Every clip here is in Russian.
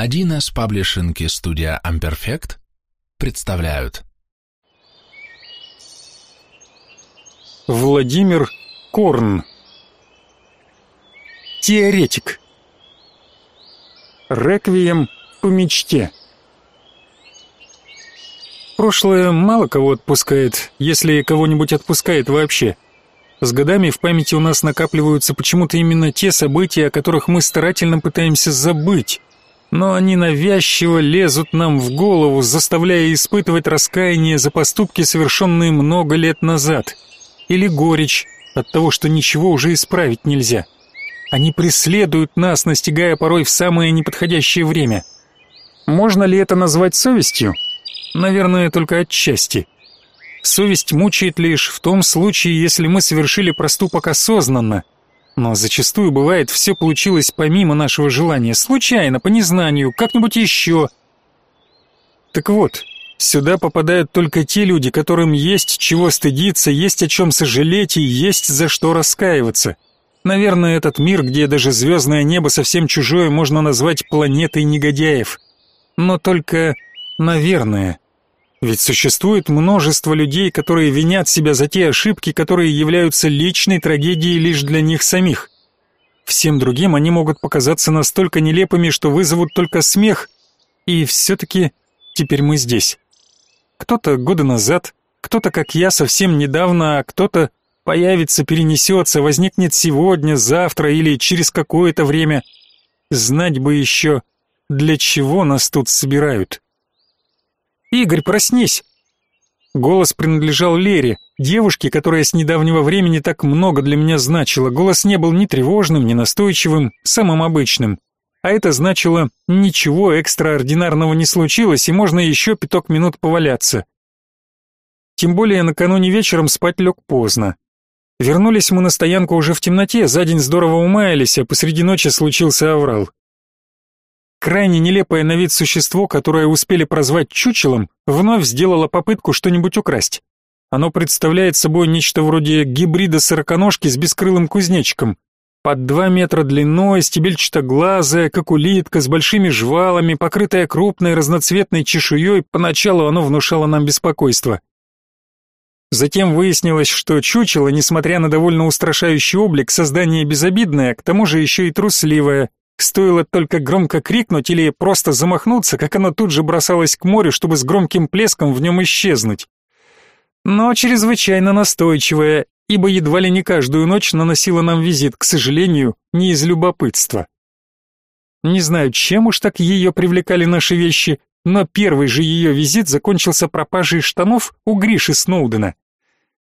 Один из паблишинг и студия Amperfect представляют Владимир Корн Теоретик Реквием по мечте Прошлое мало кого отпускает, если кого-нибудь отпускает вообще. С годами в памяти у нас накапливаются почему-то именно те события, о которых мы старательно пытаемся забыть. Но они навязчиво лезут нам в голову, заставляя испытывать раскаяние за поступки, совершенные много лет назад. Или горечь от того, что ничего уже исправить нельзя. Они преследуют нас, настигая порой в самое неподходящее время. Можно ли это назвать совестью? Наверное, только отчасти. Совесть мучает лишь в том случае, если мы совершили проступок осознанно. Но зачастую бывает, все получилось помимо нашего желания, случайно, по незнанию, как-нибудь еще. Так вот, сюда попадают только те люди, которым есть чего стыдиться, есть о чем сожалеть и есть за что раскаиваться. Наверное, этот мир, где даже звездное небо совсем чужое, можно назвать планетой негодяев. Но только Наверное. Ведь существует множество людей, которые винят себя за те ошибки, которые являются личной трагедией лишь для них самих. Всем другим они могут показаться настолько нелепыми, что вызовут только смех. И все-таки теперь мы здесь. Кто-то годы назад, кто-то, как я, совсем недавно, а кто-то появится, перенесется, возникнет сегодня, завтра или через какое-то время. Знать бы еще, для чего нас тут собирают. «Игорь, проснись!» Голос принадлежал Лере, девушке, которая с недавнего времени так много для меня значила. Голос не был ни тревожным, ни настойчивым, самым обычным. А это значило, ничего экстраординарного не случилось, и можно еще пяток минут поваляться. Тем более накануне вечером спать лег поздно. Вернулись мы на стоянку уже в темноте, за день здорово умаялись, а посреди ночи случился аврал. Крайне нелепое на вид существо, которое успели прозвать чучелом, вновь сделало попытку что-нибудь украсть. Оно представляет собой нечто вроде гибрида сороконожки с бескрылым кузнечиком. Под два метра длиной, стебельчато-глазая, как улитка, с большими жвалами, покрытая крупной разноцветной чешуей, поначалу оно внушало нам беспокойство. Затем выяснилось, что чучело, несмотря на довольно устрашающий облик, создание безобидное, к тому же еще и трусливое, Стоило только громко крикнуть или просто замахнуться, как оно тут же бросалось к морю, чтобы с громким плеском в нем исчезнуть. Но чрезвычайно настойчивая, ибо едва ли не каждую ночь наносила нам визит, к сожалению, не из любопытства. Не знаю, чем уж так ее привлекали наши вещи, но первый же ее визит закончился пропажей штанов у Гриши Сноудена.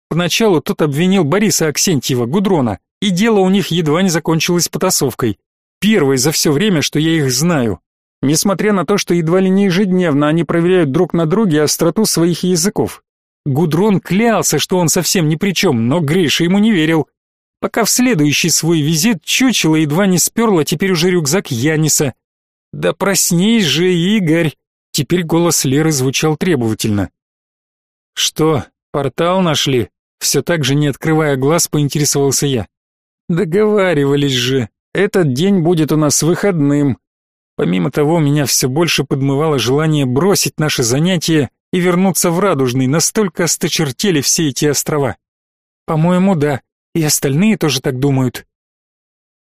Поначалу тот обвинил Бориса Аксентьева, Гудрона, и дело у них едва не закончилось потасовкой. Первый за все время, что я их знаю. Несмотря на то, что едва ли не ежедневно они проверяют друг на друге остроту своих языков. Гудрон клялся, что он совсем ни при чем, но Гриша ему не верил. Пока в следующий свой визит чучело едва не сперло теперь уже рюкзак Яниса. «Да проснись же, Игорь!» Теперь голос Леры звучал требовательно. «Что, портал нашли?» Все так же, не открывая глаз, поинтересовался я. «Договаривались же!» Этот день будет у нас выходным. Помимо того, меня все больше подмывало желание бросить наше занятие и вернуться в Радужный, настолько осточертели все эти острова. По-моему, да, и остальные тоже так думают.